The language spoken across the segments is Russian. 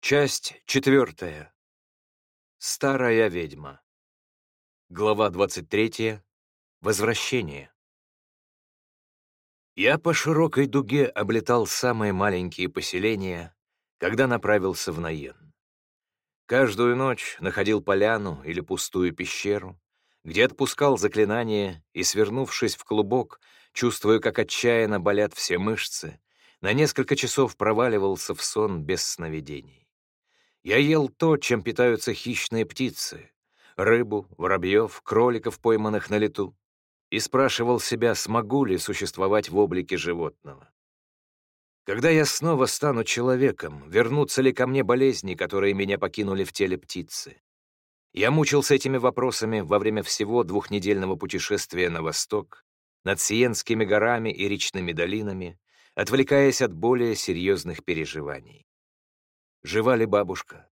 Часть четвертая. Старая ведьма. Глава 23. Возвращение. Я по широкой дуге облетал самые маленькие поселения, когда направился в Наен. Каждую ночь находил поляну или пустую пещеру, где отпускал заклинание и, свернувшись в клубок, чувствуя, как отчаянно болят все мышцы, на несколько часов проваливался в сон без сновидений. Я ел то, чем питаются хищные птицы — рыбу, воробьев, кроликов, пойманных на лету, и спрашивал себя, смогу ли существовать в облике животного. Когда я снова стану человеком, вернутся ли ко мне болезни, которые меня покинули в теле птицы? Я мучился этими вопросами во время всего двухнедельного путешествия на восток, над Сиенскими горами и речными долинами, отвлекаясь от более серьезных переживаний. Жива ли бабушка?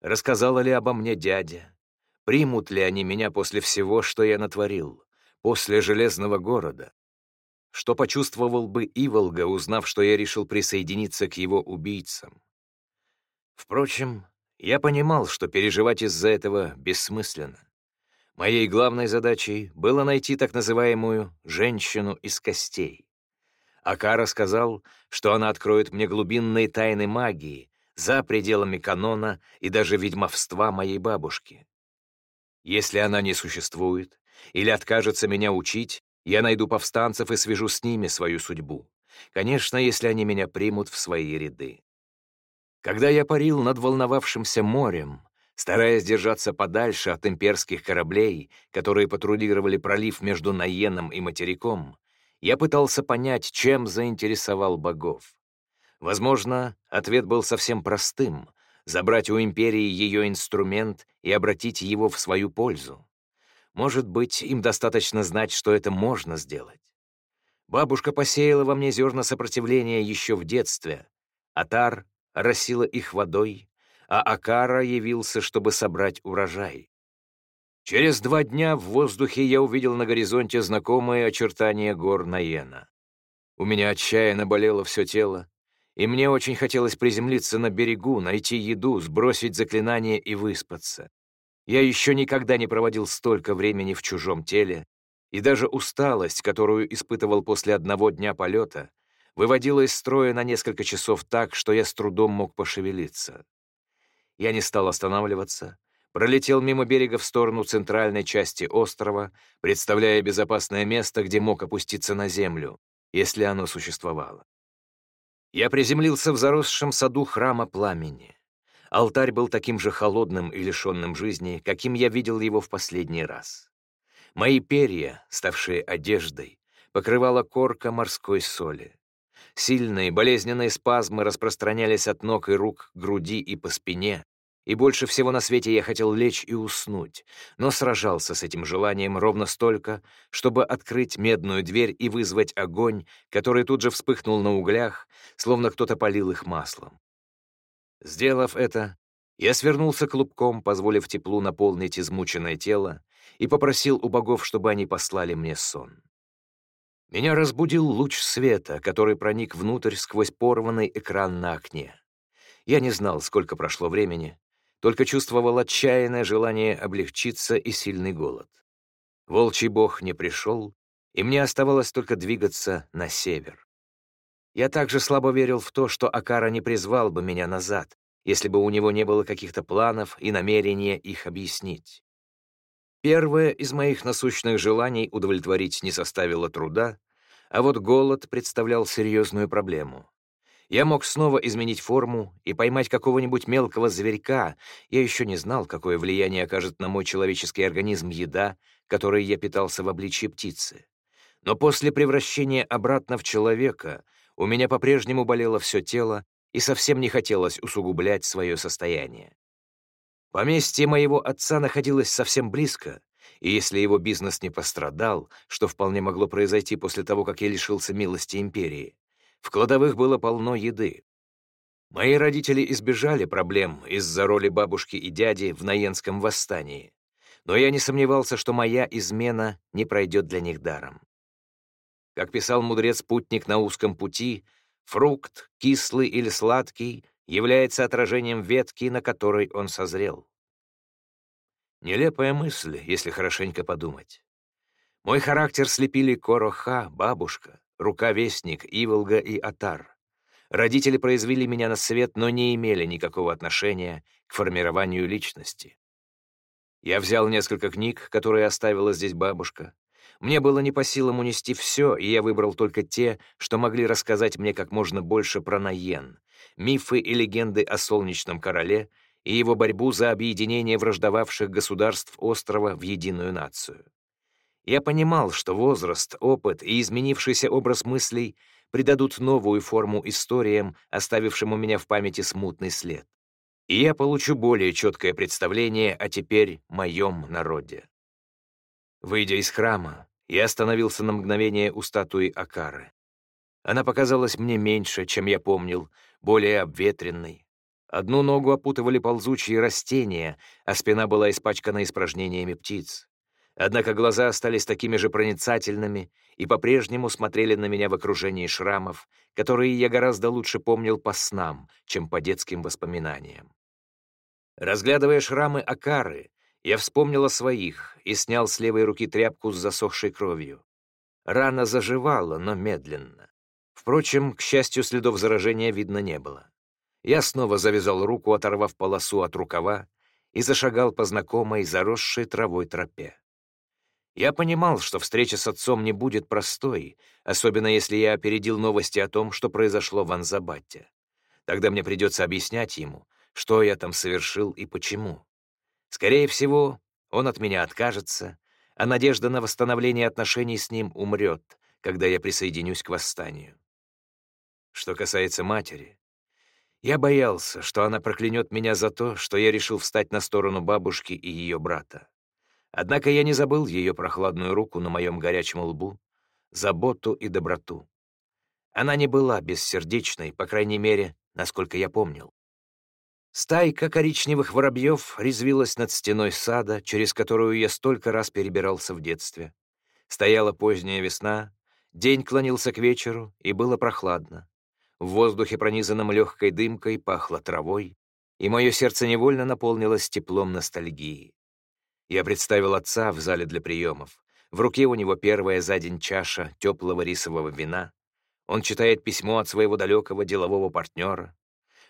Рассказала ли обо мне дядя? Примут ли они меня после всего, что я натворил? После Железного города? Что почувствовал бы Иволга, узнав, что я решил присоединиться к его убийцам? Впрочем, я понимал, что переживать из-за этого бессмысленно. Моей главной задачей было найти так называемую «женщину из костей». Акара сказал, что она откроет мне глубинные тайны магии, за пределами канона и даже ведьмовства моей бабушки. Если она не существует или откажется меня учить, я найду повстанцев и свяжу с ними свою судьбу. Конечно, если они меня примут в свои ряды. Когда я парил над волновавшимся морем, стараясь держаться подальше от имперских кораблей, которые патрулировали пролив между Наеном и материком, я пытался понять, чем заинтересовал богов. Возможно, ответ был совсем простым — забрать у империи ее инструмент и обратить его в свою пользу. Может быть, им достаточно знать, что это можно сделать. Бабушка посеяла во мне зерна сопротивления еще в детстве. Атар росила их водой, а Акара явился, чтобы собрать урожай. Через два дня в воздухе я увидел на горизонте знакомые очертания гор Наена. У меня отчаянно болело все тело, и мне очень хотелось приземлиться на берегу, найти еду, сбросить заклинание и выспаться. Я еще никогда не проводил столько времени в чужом теле, и даже усталость, которую испытывал после одного дня полета, выводила из строя на несколько часов так, что я с трудом мог пошевелиться. Я не стал останавливаться, пролетел мимо берега в сторону центральной части острова, представляя безопасное место, где мог опуститься на землю, если оно существовало. Я приземлился в заросшем саду храма пламени. Алтарь был таким же холодным и лишенным жизни, каким я видел его в последний раз. Мои перья, ставшие одеждой, покрывала корка морской соли. Сильные болезненные спазмы распространялись от ног и рук груди и по спине, и больше всего на свете я хотел лечь и уснуть, но сражался с этим желанием ровно столько, чтобы открыть медную дверь и вызвать огонь, который тут же вспыхнул на углях, словно кто-то полил их маслом. Сделав это, я свернулся клубком, позволив теплу наполнить измученное тело, и попросил у богов, чтобы они послали мне сон. Меня разбудил луч света, который проник внутрь сквозь порванный экран на окне. Я не знал, сколько прошло времени, только чувствовал отчаянное желание облегчиться и сильный голод. Волчий бог не пришел, и мне оставалось только двигаться на север. Я также слабо верил в то, что Акара не призвал бы меня назад, если бы у него не было каких-то планов и намерения их объяснить. Первое из моих насущных желаний удовлетворить не составило труда, а вот голод представлял серьезную проблему. Я мог снова изменить форму и поймать какого-нибудь мелкого зверька. Я еще не знал, какое влияние окажет на мой человеческий организм еда, которой я питался в обличье птицы. Но после превращения обратно в человека у меня по-прежнему болело все тело и совсем не хотелось усугублять свое состояние. Поместье моего отца находилось совсем близко, и если его бизнес не пострадал, что вполне могло произойти после того, как я лишился милости империи, в кладовых было полно еды. Мои родители избежали проблем из-за роли бабушки и дяди в Наенском восстании, но я не сомневался, что моя измена не пройдет для них даром. Как писал мудрец-путник на узком пути, фрукт, кислый или сладкий, является отражением ветки, на которой он созрел. Нелепая мысль, если хорошенько подумать. Мой характер слепили Короха, бабушка, рука-вестник, Иволга и Атар. Родители произвели меня на свет, но не имели никакого отношения к формированию личности. Я взял несколько книг, которые оставила здесь бабушка. Мне было не по силам унести все, и я выбрал только те, что могли рассказать мне как можно больше про Наен, мифы и легенды о Солнечном Короле и его борьбу за объединение враждовавших государств острова в единую нацию. Я понимал, что возраст, опыт и изменившийся образ мыслей придадут новую форму историям, оставившим у меня в памяти смутный след. И я получу более четкое представление о теперь моем народе. Выйдя из храма, я остановился на мгновение у статуи Акары. Она показалась мне меньше, чем я помнил, более обветренной. Одну ногу опутывали ползучие растения, а спина была испачкана испражнениями птиц. Однако глаза остались такими же проницательными и по-прежнему смотрели на меня в окружении шрамов, которые я гораздо лучше помнил по снам, чем по детским воспоминаниям. Разглядывая шрамы Акары, я вспомнил о своих и снял с левой руки тряпку с засохшей кровью. Рана заживала, но медленно. Впрочем, к счастью, следов заражения видно не было. Я снова завязал руку, оторвав полосу от рукава, и зашагал по знакомой, заросшей травой тропе. Я понимал, что встреча с отцом не будет простой, особенно если я опередил новости о том, что произошло в Анзабатте. Тогда мне придется объяснять ему, что я там совершил и почему. Скорее всего, он от меня откажется, а надежда на восстановление отношений с ним умрет, когда я присоединюсь к восстанию. Что касается матери, я боялся, что она проклянет меня за то, что я решил встать на сторону бабушки и ее брата. Однако я не забыл ее прохладную руку на моем горячем лбу, заботу и доброту. Она не была бессердечной, по крайней мере, насколько я помнил. Стайка коричневых воробьев резвилась над стеной сада, через которую я столько раз перебирался в детстве. Стояла поздняя весна, день клонился к вечеру, и было прохладно. В воздухе, пронизанном легкой дымкой, пахло травой, и мое сердце невольно наполнилось теплом ностальгии. Я представил отца в зале для приемов. В руке у него первая за день чаша теплого рисового вина. Он читает письмо от своего далекого делового партнера.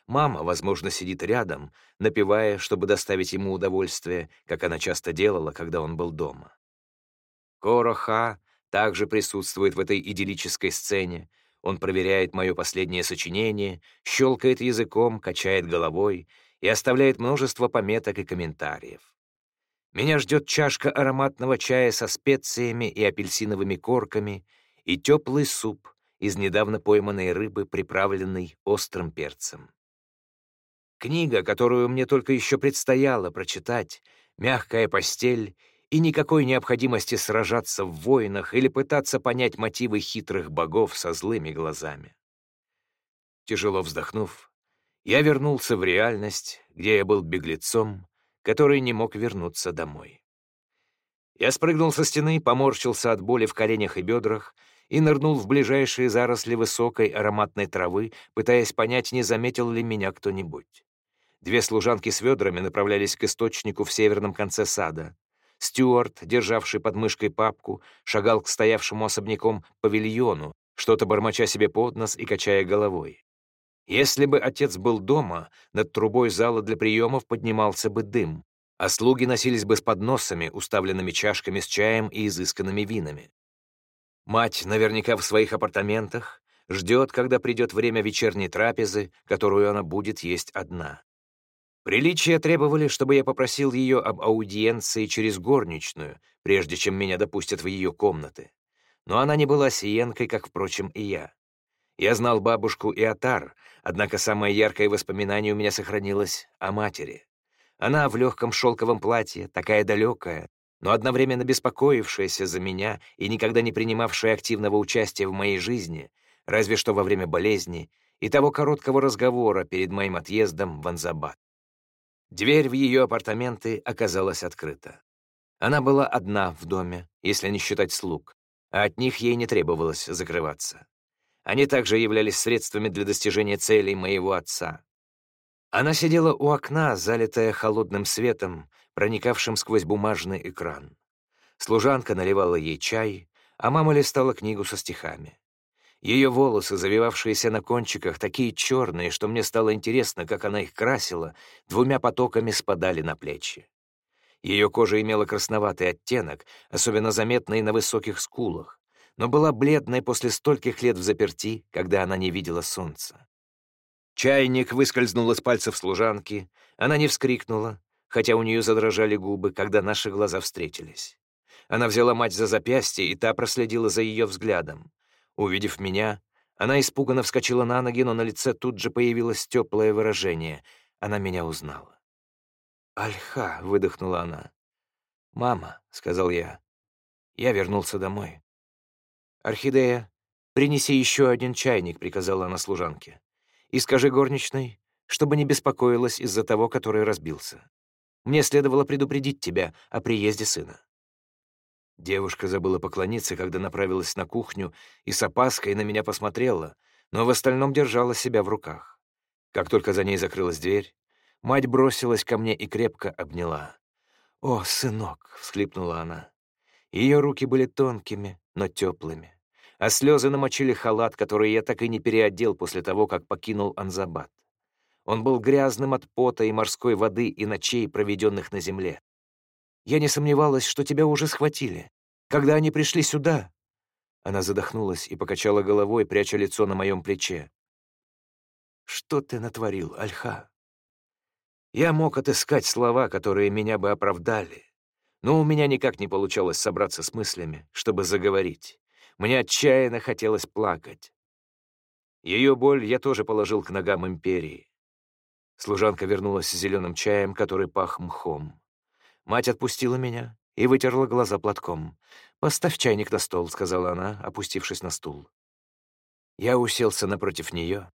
Мама, возможно, сидит рядом, напевая, чтобы доставить ему удовольствие, как она часто делала, когда он был дома. Короха также присутствует в этой идиллической сцене. Он проверяет мое последнее сочинение, щелкает языком, качает головой и оставляет множество пометок и комментариев. Меня ждет чашка ароматного чая со специями и апельсиновыми корками и теплый суп из недавно пойманной рыбы, приправленный острым перцем. Книга, которую мне только еще предстояло прочитать, мягкая постель и никакой необходимости сражаться в войнах или пытаться понять мотивы хитрых богов со злыми глазами. Тяжело вздохнув, я вернулся в реальность, где я был беглецом, который не мог вернуться домой. Я спрыгнул со стены, поморщился от боли в коленях и бедрах и нырнул в ближайшие заросли высокой ароматной травы, пытаясь понять, не заметил ли меня кто-нибудь. Две служанки с ведрами направлялись к источнику в северном конце сада. Стюарт, державший под мышкой папку, шагал к стоявшему особняком павильону, что-то бормоча себе под нос и качая головой. Если бы отец был дома, над трубой зала для приемов поднимался бы дым, а слуги носились бы с подносами, уставленными чашками с чаем и изысканными винами. Мать наверняка в своих апартаментах ждет, когда придет время вечерней трапезы, которую она будет есть одна. Приличия требовали, чтобы я попросил ее об аудиенции через горничную, прежде чем меня допустят в ее комнаты. Но она не была сиенкой, как, впрочем, и я. Я знал бабушку и Атар, однако самое яркое воспоминание у меня сохранилось о матери. Она в легком шелковом платье, такая далекая, но одновременно беспокоившаяся за меня и никогда не принимавшая активного участия в моей жизни, разве что во время болезни и того короткого разговора перед моим отъездом в Анзабад. Дверь в ее апартаменты оказалась открыта. Она была одна в доме, если не считать слуг, а от них ей не требовалось закрываться. Они также являлись средствами для достижения целей моего отца. Она сидела у окна, залитая холодным светом, проникавшим сквозь бумажный экран. Служанка наливала ей чай, а мама листала книгу со стихами. Ее волосы, завивавшиеся на кончиках, такие черные, что мне стало интересно, как она их красила, двумя потоками спадали на плечи. Ее кожа имела красноватый оттенок, особенно заметный на высоких скулах, но была бледной после стольких лет в заперти, когда она не видела солнца. Чайник выскользнул из пальцев служанки, она не вскрикнула, хотя у нее задрожали губы, когда наши глаза встретились. Она взяла мать за запястье, и та проследила за ее взглядом. Увидев меня, она испуганно вскочила на ноги, но на лице тут же появилось теплое выражение. Она меня узнала. «Альха!» — выдохнула она. «Мама», — сказал я. Я вернулся домой. «Орхидея, принеси еще один чайник», — приказала она служанке. «И скажи горничной, чтобы не беспокоилась из-за того, который разбился. Мне следовало предупредить тебя о приезде сына». Девушка забыла поклониться, когда направилась на кухню, и с опаской на меня посмотрела, но в остальном держала себя в руках. Как только за ней закрылась дверь, мать бросилась ко мне и крепко обняла. «О, сынок!» — всхлипнула она. Ее руки были тонкими, но теплыми, а слезы намочили халат, который я так и не переодел после того, как покинул Анзабад. Он был грязным от пота и морской воды и ночей, проведенных на земле. Я не сомневалась, что тебя уже схватили. Когда они пришли сюда...» Она задохнулась и покачала головой, пряча лицо на моем плече. «Что ты натворил, Альха?» Я мог отыскать слова, которые меня бы оправдали, но у меня никак не получалось собраться с мыслями, чтобы заговорить. Мне отчаянно хотелось плакать. Ее боль я тоже положил к ногам империи. Служанка вернулась с зеленым чаем, который пах мхом. Мать отпустила меня и вытерла глаза платком. «Поставь чайник на стол», — сказала она, опустившись на стул. Я уселся напротив нее.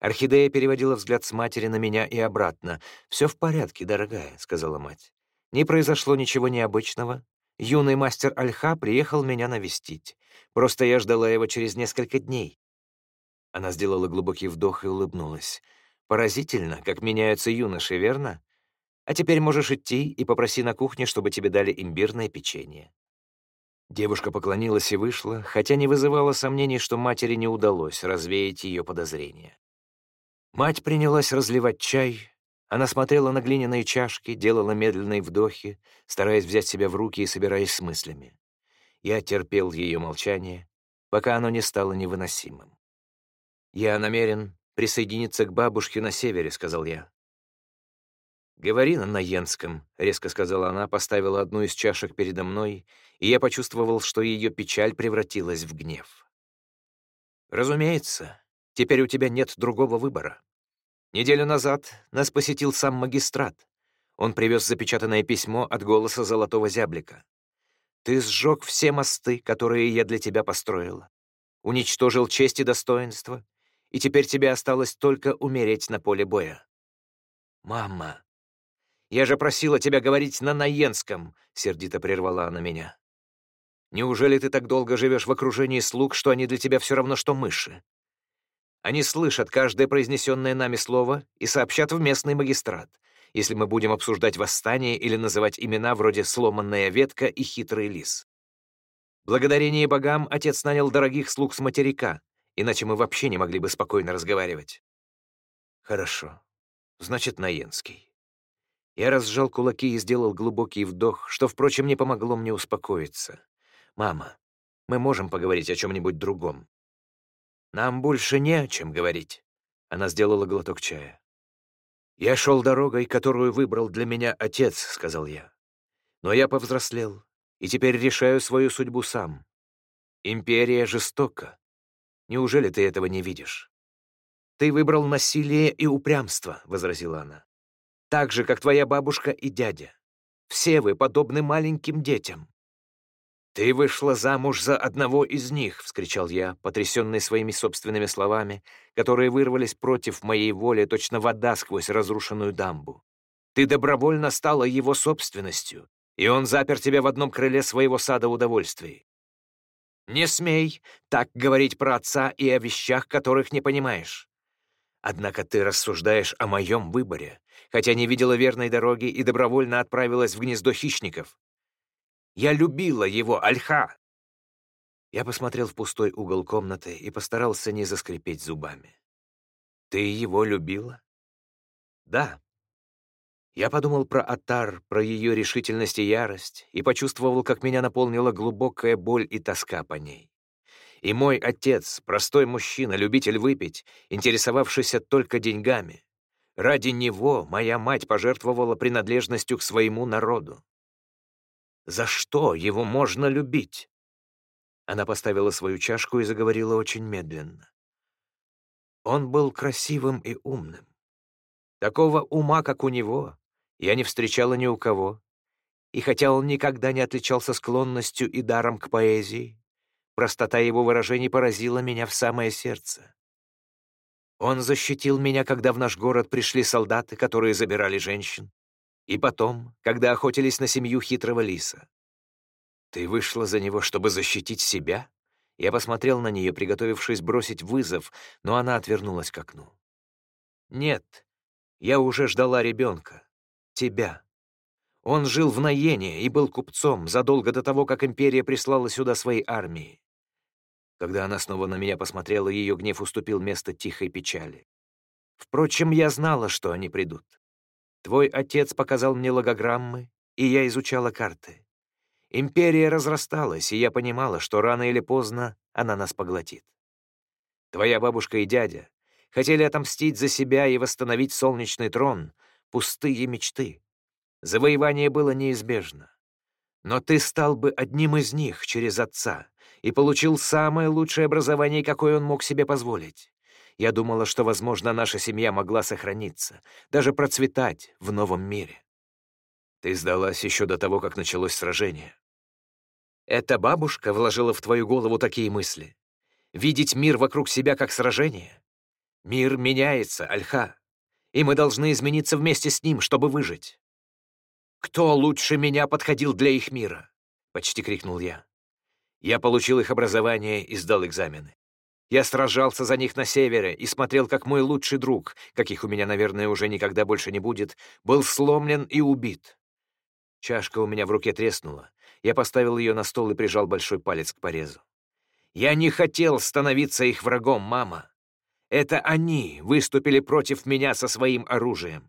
Орхидея переводила взгляд с матери на меня и обратно. «Все в порядке, дорогая», — сказала мать. «Не произошло ничего необычного. Юный мастер Альха приехал меня навестить. Просто я ждала его через несколько дней». Она сделала глубокий вдох и улыбнулась. «Поразительно, как меняются юноши, верно? А теперь можешь идти и попроси на кухне, чтобы тебе дали имбирное печенье». Девушка поклонилась и вышла, хотя не вызывала сомнений, что матери не удалось развеять ее подозрения. Мать принялась разливать чай. Она смотрела на глиняные чашки, делала медленные вдохи, стараясь взять себя в руки и собираясь с мыслями. Я терпел ее молчание, пока оно не стало невыносимым. «Я намерен присоединиться к бабушке на севере», — сказал я. «Говори на Наенском», — резко сказала она, поставила одну из чашек передо мной, и я почувствовал, что ее печаль превратилась в гнев. «Разумеется, теперь у тебя нет другого выбора. Неделю назад нас посетил сам магистрат. Он привез запечатанное письмо от голоса Золотого Зяблика. Ты сжег все мосты, которые я для тебя построила, уничтожил честь и достоинство, и теперь тебе осталось только умереть на поле боя. Мама, я же просила тебя говорить на Наенском», — сердито прервала она меня. «Неужели ты так долго живешь в окружении слуг, что они для тебя все равно, что мыши? Они слышат каждое произнесенное нами слово и сообщат в местный магистрат, если мы будем обсуждать восстание или называть имена вроде «сломанная ветка» и «хитрый лис». Благодарение богам отец нанял дорогих слуг с материка, иначе мы вообще не могли бы спокойно разговаривать. Хорошо. Значит, Наенский. Я разжал кулаки и сделал глубокий вдох, что, впрочем, не помогло мне успокоиться. «Мама, мы можем поговорить о чем-нибудь другом». «Нам больше не о чем говорить». Она сделала глоток чая. «Я шел дорогой, которую выбрал для меня отец», — сказал я. «Но я повзрослел, и теперь решаю свою судьбу сам. Империя жестока. Неужели ты этого не видишь?» «Ты выбрал насилие и упрямство», — возразила она так же, как твоя бабушка и дядя. Все вы подобны маленьким детям». «Ты вышла замуж за одного из них!» — вскричал я, потрясенный своими собственными словами, которые вырвались против моей воли, точно вода сквозь разрушенную дамбу. «Ты добровольно стала его собственностью, и он запер тебя в одном крыле своего сада удовольствий. Не смей так говорить про отца и о вещах, которых не понимаешь. Однако ты рассуждаешь о моем выборе, хотя не видела верной дороги и добровольно отправилась в гнездо хищников. Я любила его, Альха!» Я посмотрел в пустой угол комнаты и постарался не заскрипеть зубами. «Ты его любила?» «Да». Я подумал про Атар, про ее решительность и ярость, и почувствовал, как меня наполнила глубокая боль и тоска по ней. И мой отец, простой мужчина, любитель выпить, интересовавшийся только деньгами. Ради него моя мать пожертвовала принадлежностью к своему народу. За что его можно любить? Она поставила свою чашку и заговорила очень медленно. Он был красивым и умным. Такого ума, как у него, я не встречала ни у кого. И хотя он никогда не отличался склонностью и даром к поэзии, простота его выражений поразила меня в самое сердце. Он защитил меня, когда в наш город пришли солдаты, которые забирали женщин, и потом, когда охотились на семью хитрого лиса. Ты вышла за него, чтобы защитить себя? Я посмотрел на нее, приготовившись бросить вызов, но она отвернулась к окну. Нет, я уже ждала ребенка. Тебя. Он жил в Наене и был купцом задолго до того, как империя прислала сюда свои армии. Когда она снова на меня посмотрела, ее гнев уступил место тихой печали. Впрочем, я знала, что они придут. Твой отец показал мне логограммы, и я изучала карты. Империя разрасталась, и я понимала, что рано или поздно она нас поглотит. Твоя бабушка и дядя хотели отомстить за себя и восстановить солнечный трон, пустые мечты. Завоевание было неизбежно. Но ты стал бы одним из них через отца и получил самое лучшее образование, какое он мог себе позволить. Я думала, что, возможно, наша семья могла сохраниться, даже процветать в новом мире. Ты сдалась еще до того, как началось сражение. Эта бабушка вложила в твою голову такие мысли. Видеть мир вокруг себя как сражение. Мир меняется, Альха, и мы должны измениться вместе с ним, чтобы выжить. «Кто лучше меня подходил для их мира?» — почти крикнул я. Я получил их образование и сдал экзамены. Я сражался за них на севере и смотрел, как мой лучший друг, каких у меня, наверное, уже никогда больше не будет, был сломлен и убит. Чашка у меня в руке треснула. Я поставил ее на стол и прижал большой палец к порезу. Я не хотел становиться их врагом, мама. Это они выступили против меня со своим оружием.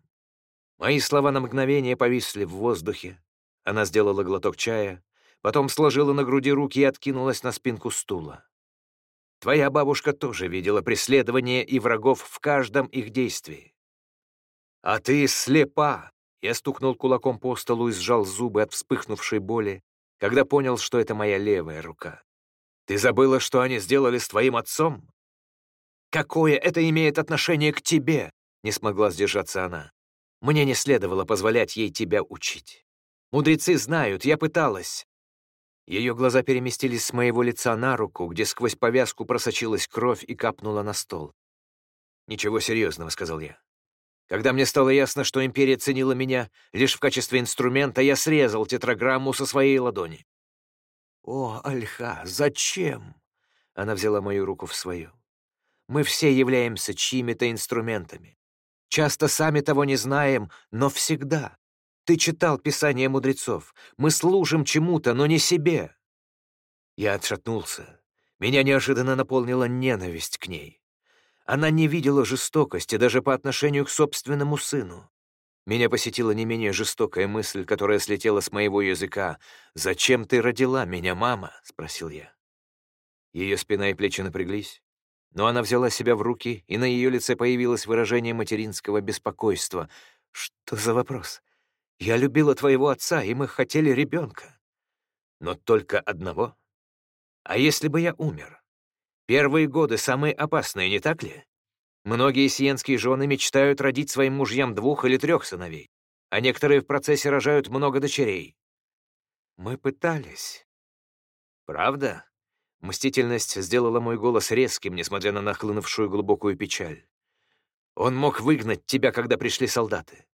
Мои слова на мгновение повисли в воздухе. Она сделала глоток чая, потом сложила на груди руки и откинулась на спинку стула. Твоя бабушка тоже видела преследование и врагов в каждом их действии. А ты слепа!» Я стукнул кулаком по столу и сжал зубы от вспыхнувшей боли, когда понял, что это моя левая рука. «Ты забыла, что они сделали с твоим отцом?» «Какое это имеет отношение к тебе?» — не смогла сдержаться она. «Мне не следовало позволять ей тебя учить. Мудрецы знают, я пыталась. Ее глаза переместились с моего лица на руку, где сквозь повязку просочилась кровь и капнула на стол. «Ничего серьезного», — сказал я. Когда мне стало ясно, что Империя ценила меня лишь в качестве инструмента, я срезал тетраграмму со своей ладони. «О, Альха, зачем?» Она взяла мою руку в свою. «Мы все являемся чьими-то инструментами. Часто сами того не знаем, но всегда. Ты читал Писание мудрецов. Мы служим чему-то, но не себе». Я отшатнулся. Меня неожиданно наполнила ненависть к ней. Она не видела жестокости даже по отношению к собственному сыну. Меня посетила не менее жестокая мысль, которая слетела с моего языка. «Зачем ты родила меня, мама?» — спросил я. Ее спина и плечи напряглись, но она взяла себя в руки, и на ее лице появилось выражение материнского беспокойства. «Что за вопрос? Я любила твоего отца, и мы хотели ребенка. Но только одного. А если бы я умер? Первые годы самые опасные, не так ли? Многие сиенские жены мечтают родить своим мужьям двух или трех сыновей, а некоторые в процессе рожают много дочерей. Мы пытались. Правда? Мстительность сделала мой голос резким, несмотря на нахлынувшую глубокую печаль. Он мог выгнать тебя, когда пришли солдаты.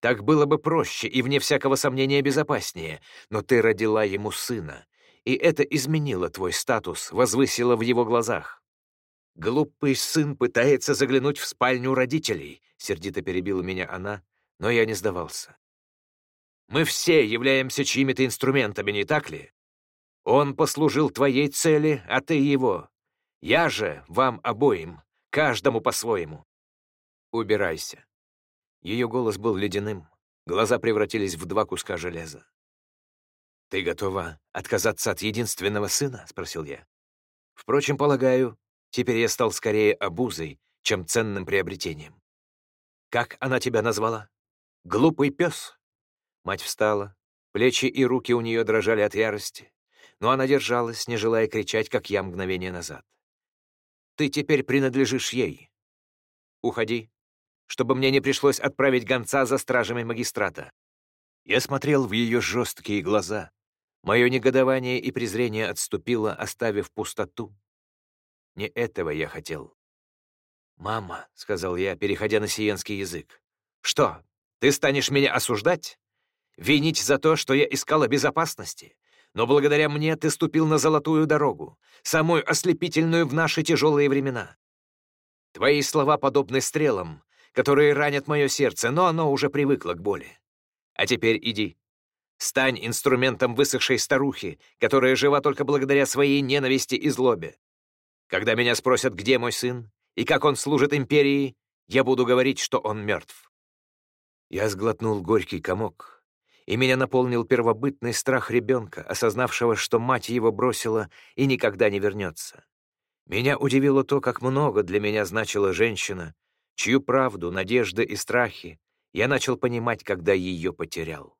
Так было бы проще и, вне всякого сомнения, безопаснее, но ты родила ему сына, и это изменило твой статус, возвысило в его глазах. «Глупый сын пытается заглянуть в спальню родителей», — сердито перебила меня она, но я не сдавался. «Мы все являемся чьими-то инструментами, не так ли? Он послужил твоей цели, а ты его. Я же вам обоим, каждому по-своему. Убирайся». Ее голос был ледяным, глаза превратились в два куска железа. «Ты готова отказаться от единственного сына?» — спросил я. «Впрочем, полагаю, Теперь я стал скорее обузой, чем ценным приобретением. Как она тебя назвала? Глупый пес? Мать встала, плечи и руки у нее дрожали от ярости, но она держалась, не желая кричать, как я мгновение назад. Ты теперь принадлежишь ей. Уходи, чтобы мне не пришлось отправить гонца за стражами магистрата. Я смотрел в ее жесткие глаза. Мое негодование и презрение отступило, оставив пустоту, не этого я хотел. «Мама», — сказал я, переходя на сиенский язык, — «что, ты станешь меня осуждать? Винить за то, что я искала безопасности? Но благодаря мне ты ступил на золотую дорогу, самую ослепительную в наши тяжелые времена. Твои слова подобны стрелам, которые ранят мое сердце, но оно уже привыкло к боли. А теперь иди. Стань инструментом высохшей старухи, которая жива только благодаря своей ненависти и злобе. Когда меня спросят, где мой сын и как он служит империи, я буду говорить, что он мертв. Я сглотнул горький комок, и меня наполнил первобытный страх ребенка, осознавшего, что мать его бросила и никогда не вернется. Меня удивило то, как много для меня значила женщина, чью правду, надежды и страхи я начал понимать, когда ее потерял.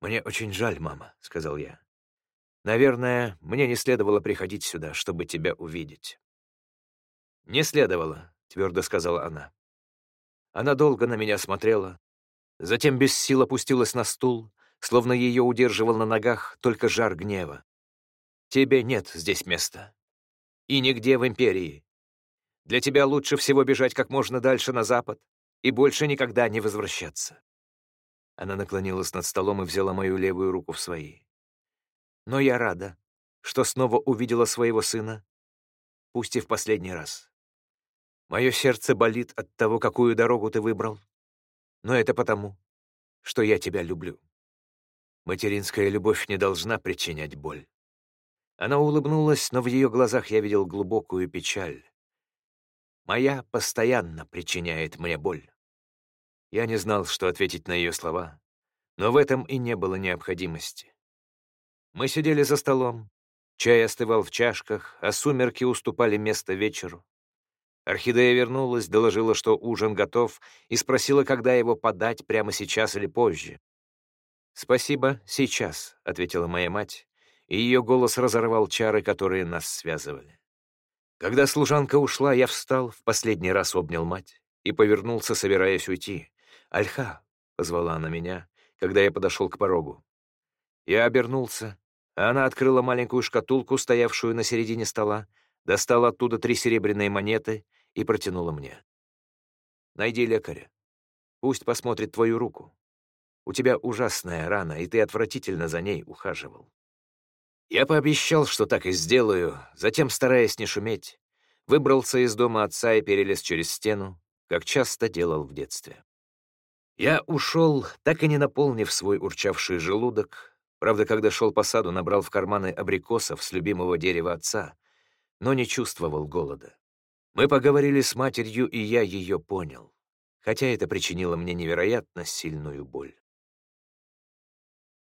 «Мне очень жаль, мама», — сказал я. Наверное, мне не следовало приходить сюда, чтобы тебя увидеть». «Не следовало», — твердо сказала она. Она долго на меня смотрела, затем без сил опустилась на стул, словно ее удерживал на ногах только жар гнева. «Тебе нет здесь места. И нигде в Империи. Для тебя лучше всего бежать как можно дальше на запад и больше никогда не возвращаться». Она наклонилась над столом и взяла мою левую руку в свои. Но я рада, что снова увидела своего сына, пусть и в последний раз. Мое сердце болит от того, какую дорогу ты выбрал, но это потому, что я тебя люблю. Материнская любовь не должна причинять боль. Она улыбнулась, но в ее глазах я видел глубокую печаль. Моя постоянно причиняет мне боль. Я не знал, что ответить на ее слова, но в этом и не было необходимости. Мы сидели за столом. Чай остывал в чашках, а сумерки уступали место вечеру. Орхидея вернулась, доложила, что ужин готов, и спросила, когда его подать, прямо сейчас или позже. «Спасибо, сейчас», — ответила моя мать, и ее голос разорвал чары, которые нас связывали. Когда служанка ушла, я встал, в последний раз обнял мать и повернулся, собираясь уйти. «Альха», — позвала она меня, когда я подошел к порогу. Я обернулся она открыла маленькую шкатулку, стоявшую на середине стола, достала оттуда три серебряные монеты и протянула мне. «Найди лекаря. Пусть посмотрит твою руку. У тебя ужасная рана, и ты отвратительно за ней ухаживал». Я пообещал, что так и сделаю, затем, стараясь не шуметь, выбрался из дома отца и перелез через стену, как часто делал в детстве. Я ушел, так и не наполнив свой урчавший желудок, Правда, когда шел по саду, набрал в карманы абрикосов с любимого дерева отца, но не чувствовал голода. Мы поговорили с матерью, и я ее понял, хотя это причинило мне невероятно сильную боль.